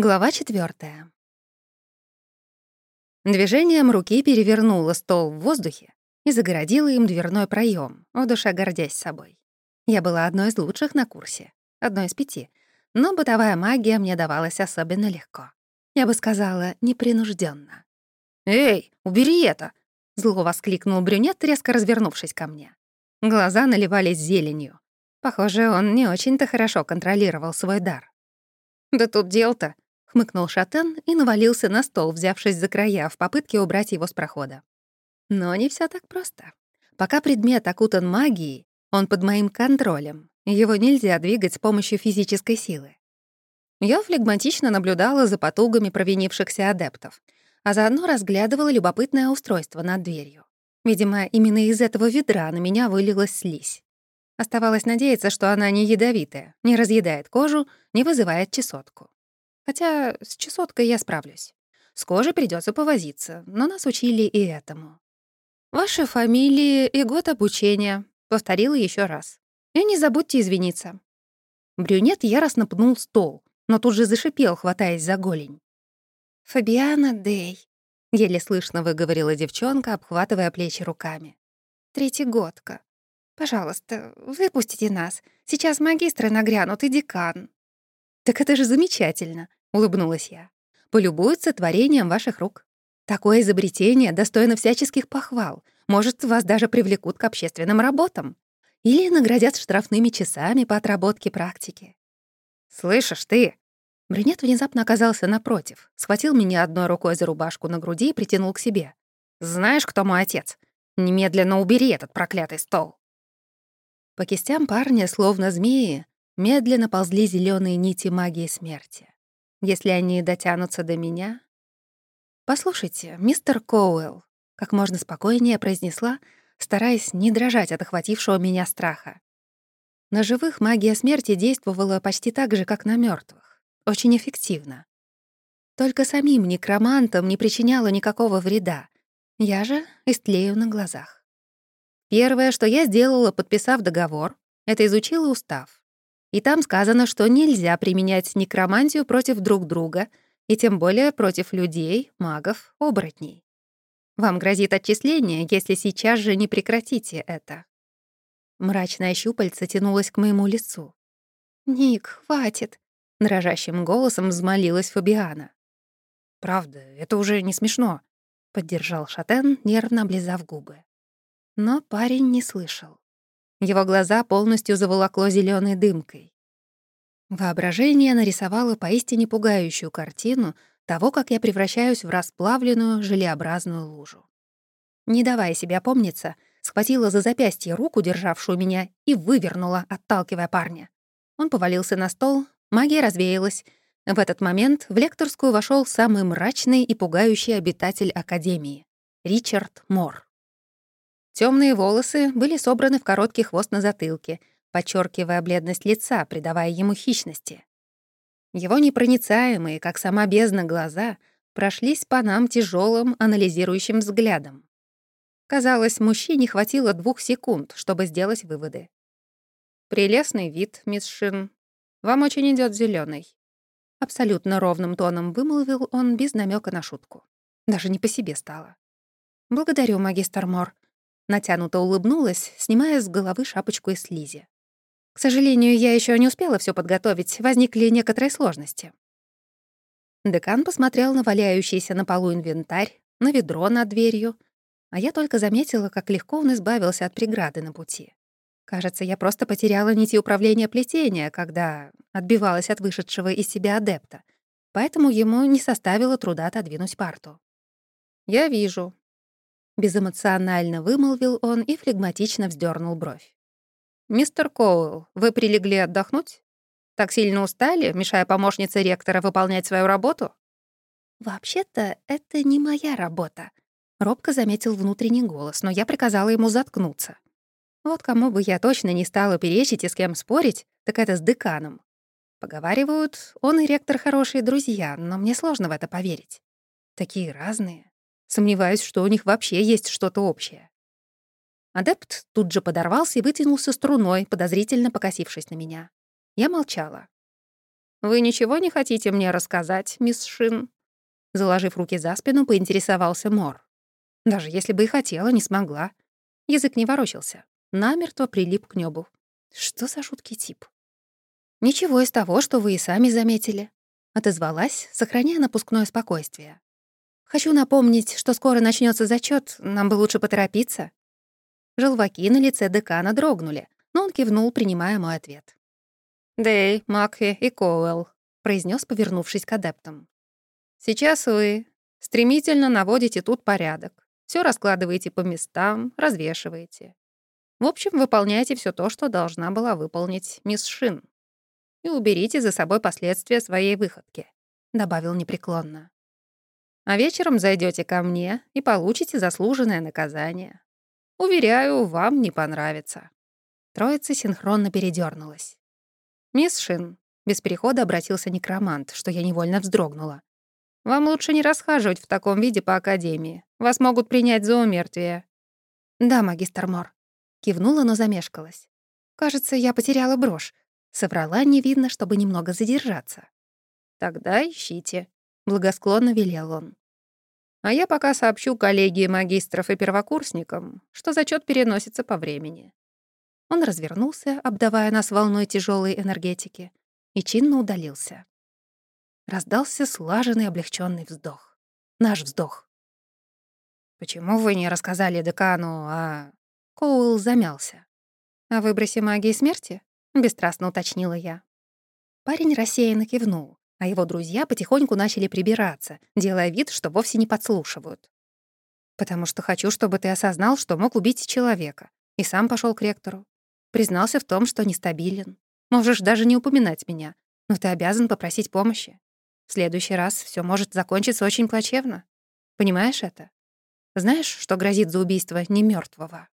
Глава четвертая. Движением руки перевернула стол в воздухе и загородила им дверной проем, в душе гордясь собой. Я была одной из лучших на курсе, одной из пяти, но бытовая магия мне давалась особенно легко. Я бы сказала, непринужденно. «Эй, убери это!» — зло воскликнул брюнет, резко развернувшись ко мне. Глаза наливались зеленью. Похоже, он не очень-то хорошо контролировал свой дар. «Да тут дел-то», — хмыкнул Шатен и навалился на стол, взявшись за края в попытке убрать его с прохода. Но не все так просто. Пока предмет окутан магией, он под моим контролем, его нельзя двигать с помощью физической силы. Я флегматично наблюдала за потугами провинившихся адептов, а заодно разглядывала любопытное устройство над дверью. Видимо, именно из этого ведра на меня вылилась слизь. Оставалось надеяться, что она не ядовитая, не разъедает кожу, не вызывает чесотку. Хотя с чесоткой я справлюсь. С кожей придется повозиться, но нас учили и этому. «Ваши фамилии и год обучения», — повторила еще раз. «И не забудьте извиниться». Брюнет яростно пнул стол, но тут же зашипел, хватаясь за голень. «Фабиана Дей», — еле слышно выговорила девчонка, обхватывая плечи руками. «Третьегодка. Пожалуйста, выпустите нас. Сейчас магистры нагрянут и декан». «Так это же замечательно. — улыбнулась я. «Полюбуются творением ваших рук. Такое изобретение достойно всяческих похвал. Может, вас даже привлекут к общественным работам. Или наградят штрафными часами по отработке практики». «Слышишь ты?» Брюнет внезапно оказался напротив, схватил меня одной рукой за рубашку на груди и притянул к себе. «Знаешь, кто мой отец? Немедленно убери этот проклятый стол!» По кистям парня, словно змеи, медленно ползли зеленые нити магии смерти. Если они дотянутся до меня... «Послушайте, мистер Коуэлл», — как можно спокойнее произнесла, стараясь не дрожать от охватившего меня страха. На живых магия смерти действовала почти так же, как на мертвых, очень эффективно. Только самим некромантам не причиняла никакого вреда. Я же истлею на глазах. Первое, что я сделала, подписав договор, это изучила устав. И там сказано, что нельзя применять некромантию против друг друга, и тем более против людей, магов, оборотней. Вам грозит отчисление, если сейчас же не прекратите это. Мрачная щупальца тянулась к моему лицу. «Ник, хватит!» — дрожащим голосом взмолилась Фабиана. «Правда, это уже не смешно», — поддержал Шатен, нервно облизав губы. Но парень не слышал. Его глаза полностью заволокло зеленой дымкой. Воображение нарисовало поистине пугающую картину того, как я превращаюсь в расплавленную желеобразную лужу. Не давая себе опомниться, схватила за запястье руку, державшую меня, и вывернула, отталкивая парня. Он повалился на стол, магия развеялась. В этот момент в лекторскую вошел самый мрачный и пугающий обитатель Академии — Ричард Мор. Темные волосы были собраны в короткий хвост на затылке, подчеркивая бледность лица, придавая ему хищности. Его непроницаемые, как сама бездна, глаза прошлись по нам тяжелым анализирующим взглядом. Казалось, мужчине хватило двух секунд, чтобы сделать выводы. «Прелестный вид, мисс Шин. Вам очень идет зеленый. Абсолютно ровным тоном вымолвил он без намека на шутку. Даже не по себе стало. «Благодарю, магистр Мор», Натянуто улыбнулась, снимая с головы шапочку из слизи. К сожалению, я еще не успела все подготовить, возникли некоторые сложности. Декан посмотрел на валяющийся на полу инвентарь, на ведро над дверью, а я только заметила, как легко он избавился от преграды на пути. Кажется, я просто потеряла нити управления плетения, когда отбивалась от вышедшего из себя адепта, поэтому ему не составило труда отодвинуть парту. «Я вижу», Безэмоционально вымолвил он и флегматично вздернул бровь. «Мистер Коуэлл, вы прилегли отдохнуть? Так сильно устали, мешая помощнице ректора выполнять свою работу?» «Вообще-то это не моя работа», — робко заметил внутренний голос, но я приказала ему заткнуться. Вот кому бы я точно не стала перечить и с кем спорить, так это с деканом. Поговаривают, он и ректор хорошие друзья, но мне сложно в это поверить. Такие разные. Сомневаюсь, что у них вообще есть что-то общее. Адепт тут же подорвался и вытянулся струной, подозрительно покосившись на меня. Я молчала. Вы ничего не хотите мне рассказать, мисс Шин?» Заложив руки за спину, поинтересовался Мор. Даже если бы и хотела, не смогла. Язык не ворочался. Намертво прилип к небу. Что за жуткий тип? «Ничего из того, что вы и сами заметили», — отозвалась, сохраняя напускное спокойствие. «Хочу напомнить, что скоро начнется зачет, нам бы лучше поторопиться». Желваки на лице декана дрогнули, но он кивнул, принимая мой ответ. «Дэй, Макхи и Коуэлл», — произнес, повернувшись к адептам. «Сейчас вы стремительно наводите тут порядок, все раскладываете по местам, развешиваете. В общем, выполняйте все то, что должна была выполнить мисс Шин. И уберите за собой последствия своей выходки», — добавил непреклонно. «А вечером зайдете ко мне и получите заслуженное наказание. Уверяю, вам не понравится». Троица синхронно передернулась. «Мисс Шин», — без перехода обратился некромант, что я невольно вздрогнула. «Вам лучше не расхаживать в таком виде по Академии. Вас могут принять за умертвие». «Да, магистр Мор», — кивнула, но замешкалась. «Кажется, я потеряла брошь. Соврала не видно, чтобы немного задержаться». «Тогда ищите», — благосклонно велел он. «А я пока сообщу коллегии магистров и первокурсникам, что зачет переносится по времени. Он развернулся, обдавая нас волной тяжелой энергетики, и чинно удалился. Раздался слаженный облегченный вздох. Наш вздох. «Почему вы не рассказали декану о...» Коул замялся. «О выбросе магии смерти?» — бесстрастно уточнила я. Парень рассеянно кивнул, а его друзья потихоньку начали прибираться, делая вид, что вовсе не подслушивают. «Потому что хочу, чтобы ты осознал, что мог убить человека, и сам пошел к ректору. Признался в том, что нестабилен. Можешь даже не упоминать меня, но ты обязан попросить помощи. В следующий раз все может закончиться очень плачевно. Понимаешь это? Знаешь, что грозит за убийство немертвого?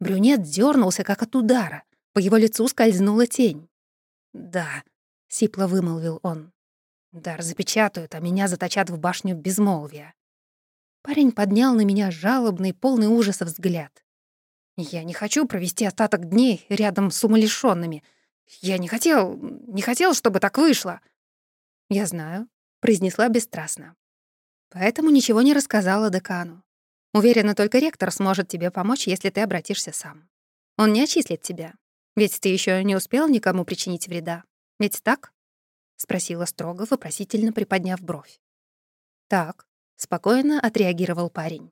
Брюнет дернулся, как от удара. По его лицу скользнула тень. «Да», — сипло вымолвил он. «Дар запечатают, а меня заточат в башню безмолвия». Парень поднял на меня жалобный, полный ужаса взгляд. Я не хочу провести остаток дней рядом с умалишёнными. Я не хотел, не хотел, чтобы так вышло. Я знаю, произнесла бесстрастно. Поэтому ничего не рассказала декану. Уверена, только ректор сможет тебе помочь, если ты обратишься сам. Он не отчислит тебя. Ведь ты еще не успел никому причинить вреда. Ведь так? спросила строго, вопросительно приподняв бровь. Так, спокойно отреагировал парень.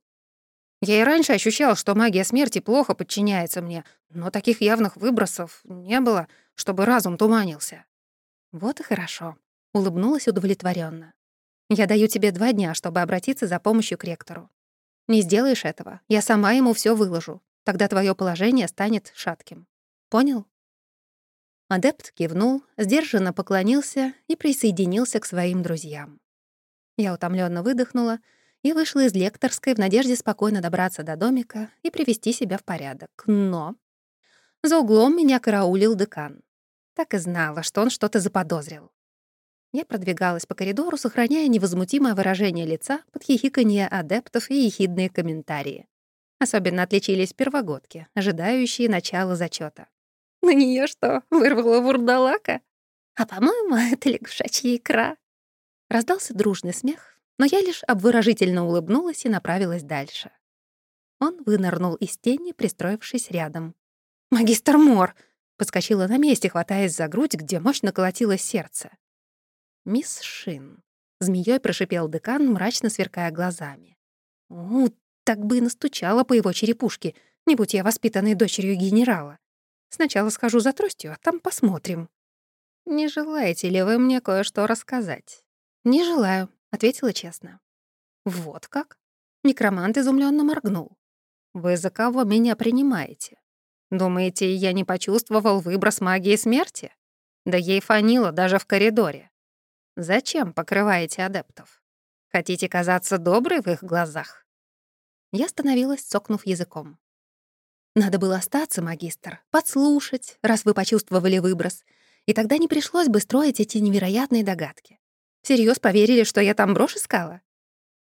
Я и раньше ощущал, что магия смерти плохо подчиняется мне, но таких явных выбросов не было, чтобы разум туманился. Вот и хорошо, улыбнулась удовлетворенно. Я даю тебе два дня, чтобы обратиться за помощью к ректору. Не сделаешь этого, я сама ему все выложу. Тогда твое положение станет шатким. Понял? Адепт кивнул, сдержанно поклонился и присоединился к своим друзьям. Я утомленно выдохнула и вышла из лекторской в надежде спокойно добраться до домика и привести себя в порядок. Но за углом меня караулил декан. Так и знала, что он что-то заподозрил. Я продвигалась по коридору, сохраняя невозмутимое выражение лица под хихиканье адептов и ехидные комментарии. Особенно отличились первогодки, ожидающие начала зачета. «На нее что, вырвала вурдалака? А, по-моему, это лягушачья икра». Раздался дружный смех, но я лишь обворожительно улыбнулась и направилась дальше. Он вынырнул из тени, пристроившись рядом. «Магистр Мор!» — подскочила на месте, хватаясь за грудь, где мощно колотилось сердце. «Мисс Шин», — змеей прошипел декан, мрачно сверкая глазами. «У, так бы и настучала по его черепушке, не будь я воспитанной дочерью генерала. Сначала схожу за тростью, а там посмотрим». «Не желаете ли вы мне кое-что рассказать?» «Не желаю», — ответила честно. «Вот как?» Некромант изумленно моргнул. «Вы за кого меня принимаете? Думаете, я не почувствовал выброс магии смерти? Да ей фанило даже в коридоре. Зачем покрываете адептов? Хотите казаться доброй в их глазах?» Я остановилась, цокнув языком. «Надо было остаться, магистр, подслушать, раз вы почувствовали выброс, и тогда не пришлось бы строить эти невероятные догадки. Всерьез поверили, что я там брошь искала?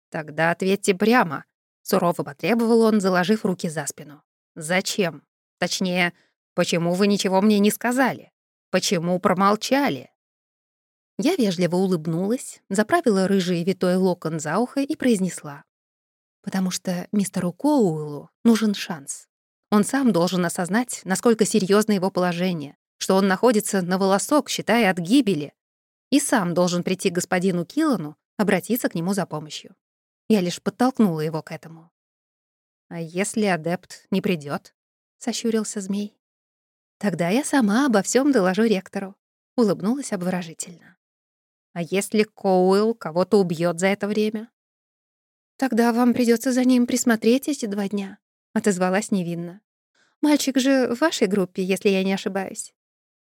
Тогда ответьте прямо, сурово потребовал он, заложив руки за спину. Зачем? Точнее, почему вы ничего мне не сказали? Почему промолчали? Я вежливо улыбнулась, заправила рыжий витой локон за ухо и произнесла. «Потому что мистеру Коуэллу нужен шанс. Он сам должен осознать, насколько серьезно его положение, что он находится на волосок, считая от гибели, и сам должен прийти к господину Киллану, обратиться к нему за помощью. Я лишь подтолкнула его к этому. «А если адепт не придет? сощурился змей. «Тогда я сама обо всем доложу ректору», — улыбнулась обворожительно. А если Коуэлл кого-то убьет за это время? Тогда вам придется за ним присмотреть эти два дня, отозвалась невинно. Мальчик же в вашей группе, если я не ошибаюсь.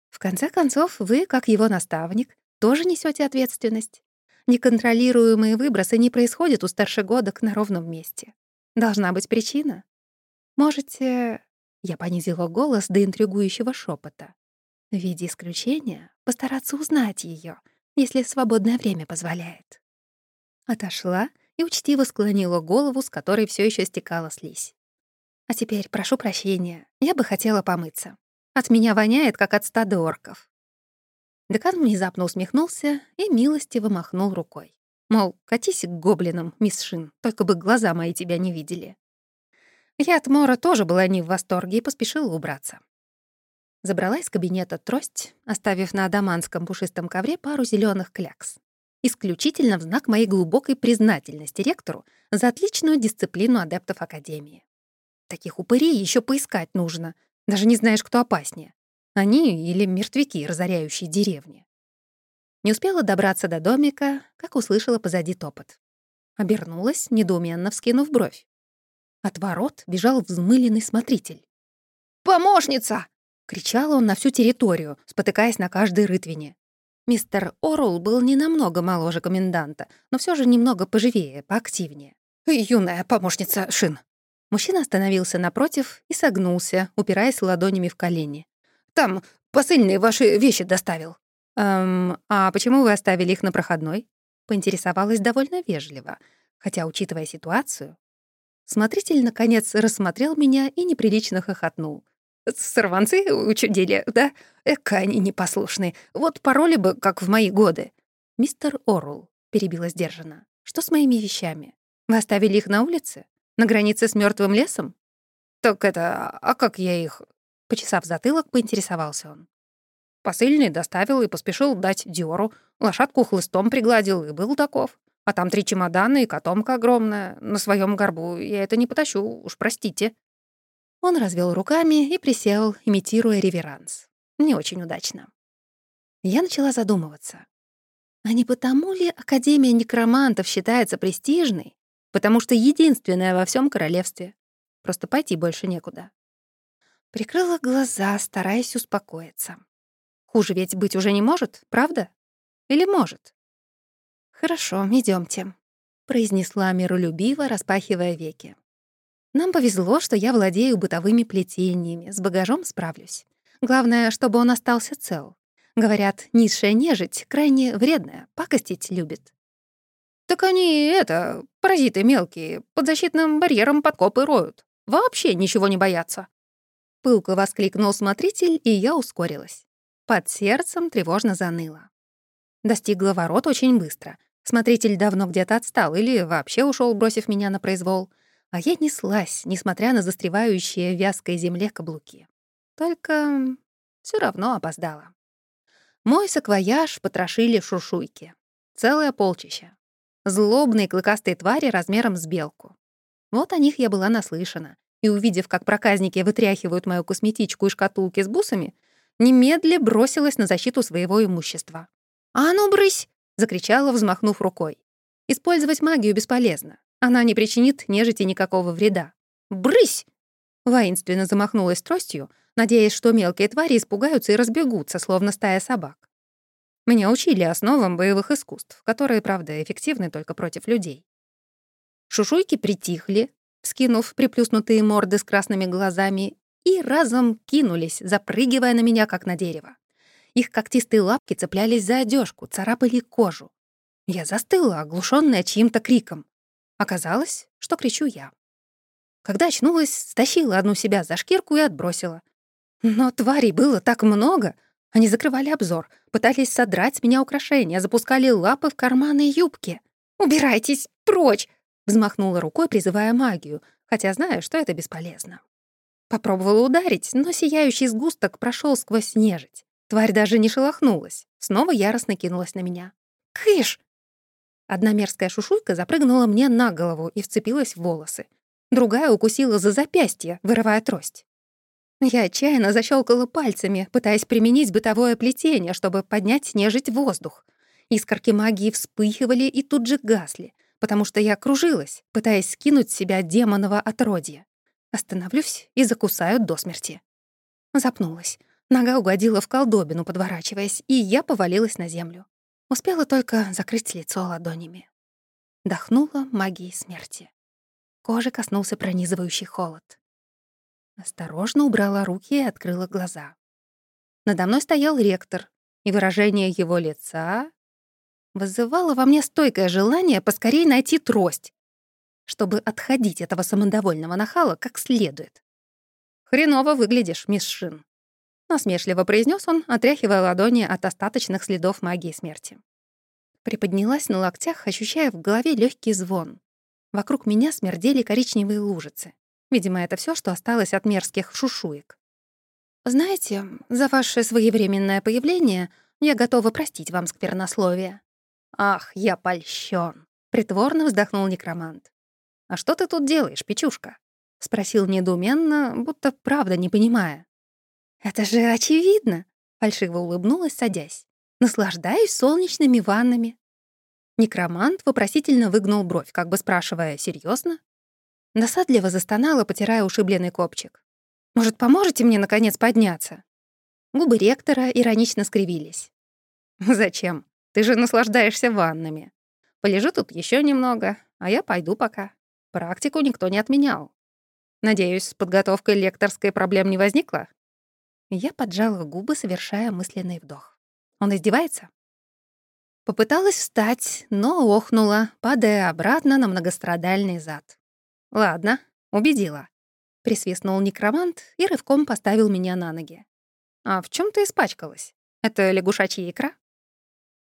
В конце концов, вы, как его наставник, тоже несете ответственность. Неконтролируемые выбросы не происходят у старшегодок на ровном месте. Должна быть причина. Можете... Я понизила голос до интригующего шепота. В виде исключения постараться узнать ее если свободное время позволяет. Отошла и учтиво склонила голову, с которой все еще стекала слизь. А теперь прошу прощения, я бы хотела помыться. От меня воняет, как от стада орков. Декан внезапно усмехнулся и милостиво махнул рукой. Мол, катись к гоблинам, мисс Шин, только бы глаза мои тебя не видели. Я от Мора тоже была не в восторге и поспешила убраться. Забрала из кабинета трость, оставив на адаманском пушистом ковре пару зеленых клякс. Исключительно в знак моей глубокой признательности ректору за отличную дисциплину адептов Академии. Таких упырей еще поискать нужно. Даже не знаешь, кто опаснее. Они или мертвяки, разоряющие деревни. Не успела добраться до домика, как услышала позади топот. Обернулась, недоуменно вскинув бровь. От ворот бежал взмыленный смотритель. «Помощница!» — кричал он на всю территорию, спотыкаясь на каждой рытвине. Мистер Орл был не намного моложе коменданта, но все же немного поживее, поактивнее. «Юная помощница Шин». Мужчина остановился напротив и согнулся, упираясь ладонями в колени. «Там посыльный ваши вещи доставил». «Эм, а почему вы оставили их на проходной?» Поинтересовалась довольно вежливо, хотя, учитывая ситуацию... Смотритель, наконец, рассмотрел меня и неприлично хохотнул — Сорванцы учудили, да? Эка они непослушные. Вот пароли бы, как в мои годы. Мистер Орл, перебила сдержанно. Что с моими вещами? Вы оставили их на улице? На границе с мертвым лесом? Так это... А как я их... Почесав затылок, поинтересовался он. Посыльный доставил и поспешил дать Диору. Лошадку хлыстом пригладил и был таков. А там три чемодана и котомка огромная. На своем горбу я это не потащу, уж простите. Он развел руками и присел, имитируя реверанс. Не очень удачно. Я начала задумываться. А не потому ли Академия некромантов считается престижной? Потому что единственная во всем королевстве. Просто пойти больше некуда. Прикрыла глаза, стараясь успокоиться. Хуже ведь быть уже не может, правда? Или может? «Хорошо, идемте, произнесла миролюбиво, распахивая веки. Нам повезло, что я владею бытовыми плетениями, с багажом справлюсь. Главное, чтобы он остался цел. Говорят, низшая нежить крайне вредная, пакостить любит. «Так они, это, паразиты мелкие, под защитным барьером подкопы роют. Вообще ничего не боятся». Пылко воскликнул смотритель, и я ускорилась. Под сердцем тревожно заныло. Достигла ворот очень быстро. Смотритель давно где-то отстал или вообще ушел, бросив меня на произвол — а я неслась, несмотря на застревающие в вязкой земле каблуки. Только все равно опоздала. Мой саквояж потрошили шуршуйки. Целое полчища. Злобные клыкастые твари размером с белку. Вот о них я была наслышана. И, увидев, как проказники вытряхивают мою косметичку и шкатулки с бусами, немедля бросилась на защиту своего имущества. «А ну, брысь!» — закричала, взмахнув рукой. Использовать магию бесполезно. Она не причинит нежити никакого вреда. «Брысь!» Воинственно замахнулась тростью, надеясь, что мелкие твари испугаются и разбегутся, словно стая собак. Меня учили основам боевых искусств, которые, правда, эффективны только против людей. Шушуйки притихли, скинув приплюснутые морды с красными глазами, и разом кинулись, запрыгивая на меня, как на дерево. Их когтистые лапки цеплялись за одежку, царапали кожу. Я застыла, оглушенная чьим-то криком. Оказалось, что кричу я. Когда очнулась, стащила одну себя за шкирку и отбросила. Но тварей было так много, Они закрывали обзор, пытались содрать с меня украшения, запускали лапы в карманы юбки. «Убирайтесь прочь!» — взмахнула рукой, призывая магию, хотя знаю, что это бесполезно. Попробовала ударить, но сияющий сгусток прошел сквозь нежить. Тварь даже не шелохнулась, снова яростно кинулась на меня. «Кыш!» Одна мерзкая шушуйка запрыгнула мне на голову и вцепилась в волосы. Другая укусила за запястье, вырывая трость. Я отчаянно защелкала пальцами, пытаясь применить бытовое плетение, чтобы поднять нежить в воздух. Искорки магии вспыхивали и тут же гасли, потому что я кружилась, пытаясь скинуть с себя демоново отродье. Остановлюсь и закусаю до смерти. Запнулась. Нога угодила в колдобину, подворачиваясь, и я повалилась на землю. Успела только закрыть лицо ладонями. Дохнула магией смерти. Кожи коснулся пронизывающий холод. Осторожно убрала руки и открыла глаза. Надо мной стоял ректор, и выражение его лица вызывало во мне стойкое желание поскорее найти трость, чтобы отходить этого самодовольного нахала как следует. «Хреново выглядишь, мисс Шин», — насмешливо произнес он, отряхивая ладони от остаточных следов магии смерти. Приподнялась на локтях, ощущая в голове легкий звон. Вокруг меня смердели коричневые лужицы. Видимо, это все, что осталось от мерзких шушуек. «Знаете, за ваше своевременное появление я готова простить вам сквернословие». «Ах, я польщен! притворно вздохнул некромант. «А что ты тут делаешь, печушка?» — спросил недоуменно, будто правда не понимая. «Это же очевидно!» — фальшиво улыбнулась, садясь. «Наслаждаюсь солнечными ваннами». Некромант вопросительно выгнул бровь, как бы спрашивая, серьезно? Досадливо застонала, потирая ушибленный копчик. «Может, поможете мне, наконец, подняться?» Губы ректора иронично скривились. «Зачем? Ты же наслаждаешься ваннами. Полежу тут еще немного, а я пойду пока. Практику никто не отменял. Надеюсь, с подготовкой лекторской проблем не возникло?» Я поджала губы, совершая мысленный вдох. «Он издевается?» Попыталась встать, но охнула, падая обратно на многострадальный зад. «Ладно, убедила», — присвистнул некромант и рывком поставил меня на ноги. «А в чем ты испачкалась? Это лягушачья икра?»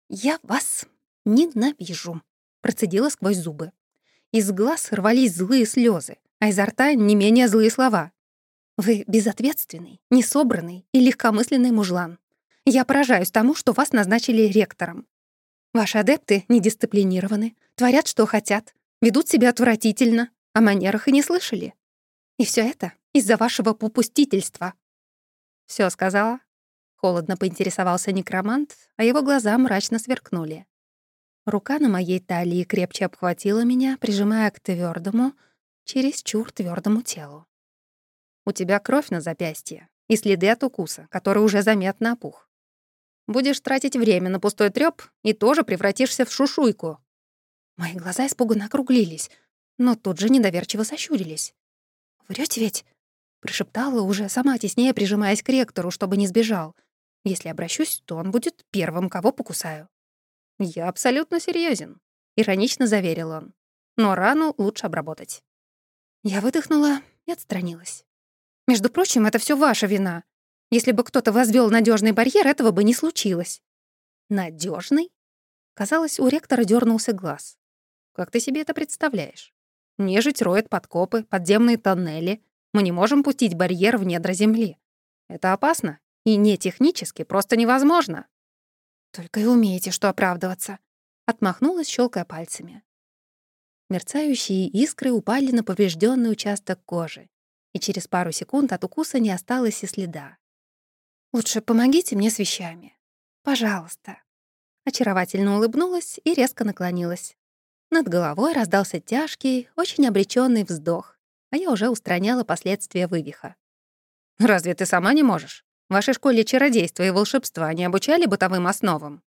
«Я вас ненавижу», — процедила сквозь зубы. Из глаз рвались злые слезы, а изо рта не менее злые слова. «Вы безответственный, несобранный и легкомысленный мужлан. Я поражаюсь тому, что вас назначили ректором. Ваши адепты недисциплинированы, творят, что хотят, ведут себя отвратительно, о манерах и не слышали. И все это из-за вашего попустительства. Все сказала?» Холодно поинтересовался некромант, а его глаза мрачно сверкнули. Рука на моей талии крепче обхватила меня, прижимая к твердому, чересчур твердому телу. «У тебя кровь на запястье и следы от укуса, который уже заметно опух. Будешь тратить время на пустой трёп и тоже превратишься в шушуйку». Мои глаза испуганно округлились но тут же недоверчиво сощурились. «Врёте ведь?» — прошептала уже, сама теснее прижимаясь к ректору, чтобы не сбежал. «Если обращусь, то он будет первым, кого покусаю». «Я абсолютно серьезен, иронично заверил он. «Но рану лучше обработать». Я выдохнула и отстранилась. «Между прочим, это все ваша вина. Если бы кто-то возвел надежный барьер, этого бы не случилось». Надежный? Казалось, у ректора дернулся глаз. «Как ты себе это представляешь?» Нежить роет подкопы, подземные тоннели. Мы не можем пустить барьер в недра земли. Это опасно и не технически, просто невозможно. Только и умеете, что оправдываться. Отмахнулась, щелкая пальцами. Мерцающие искры упали на поврежденный участок кожи, и через пару секунд от укуса не осталось и следа. «Лучше помогите мне с вещами. Пожалуйста». Очаровательно улыбнулась и резко наклонилась. Над головой раздался тяжкий, очень обреченный вздох, а я уже устраняла последствия вывиха. «Разве ты сама не можешь? В вашей школе чародейства и волшебства не обучали бытовым основам?»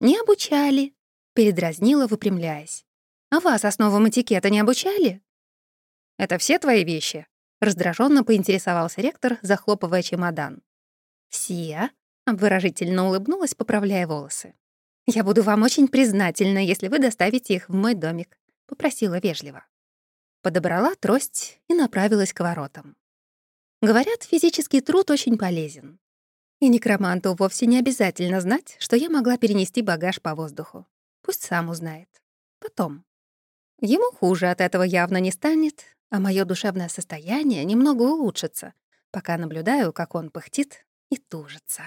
«Не обучали», — передразнила, выпрямляясь. «А вас основам этикета не обучали?» «Это все твои вещи?» — раздраженно поинтересовался ректор, захлопывая чемодан. «Все?» — обворожительно улыбнулась, поправляя волосы. «Я буду вам очень признательна, если вы доставите их в мой домик», — попросила вежливо. Подобрала трость и направилась к воротам. Говорят, физический труд очень полезен. И некроманту вовсе не обязательно знать, что я могла перенести багаж по воздуху. Пусть сам узнает. Потом. Ему хуже от этого явно не станет, а мое душевное состояние немного улучшится, пока наблюдаю, как он пыхтит и тужится.